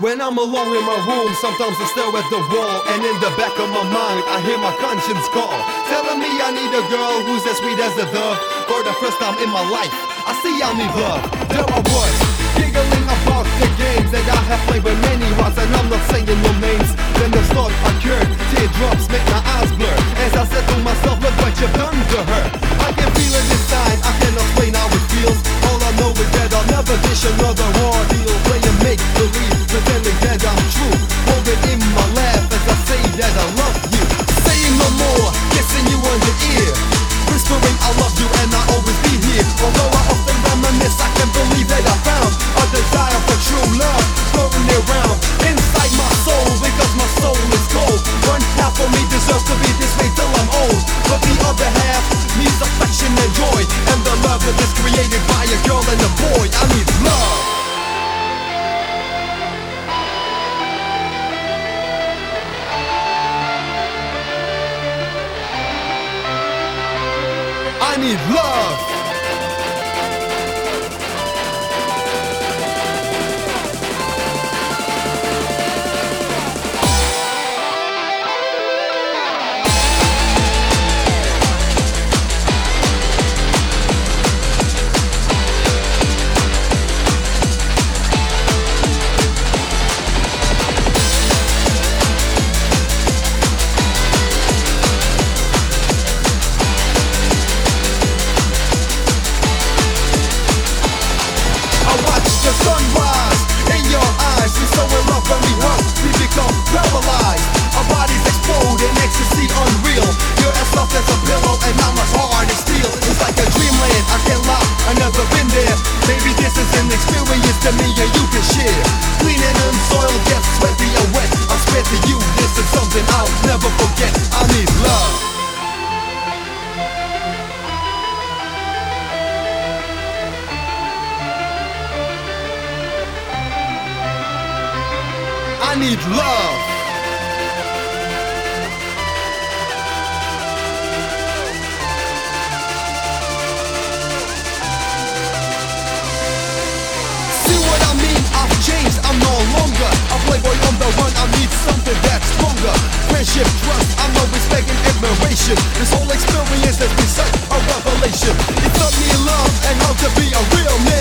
When I'm alone in my room, sometimes I stare at the wall, and in the back of my mind, I hear my conscience call, telling me I need a girl who's as sweet as a dove. For the first time in my life, I see I need love. There I was, giggling about the games that I have played with many hearts, and I'm not saying no names. Then the thought occurred, teardrops make my eyes blur. As I said to myself, look what you've done to her. I can feel it inside, I cannot explain how it feels. All I know is that I'll never dish another ordeal. That I'm true. In my laugh as I say that I love you. Saying no more, kissing you ear. Whispering I love you and I'll always be here. Although I often reminisce, I can't believe that I found a desire for true love I need love. Experience that you can share. Clean and unsoiled, get sweaty and wet. I'm spread to you, this is something I'll never forget. I need love. I need love. I need something that's stronger. Friendship, trust, I know respect and admiration. This whole experience has been such a revelation. It taught me love and how to be a real man.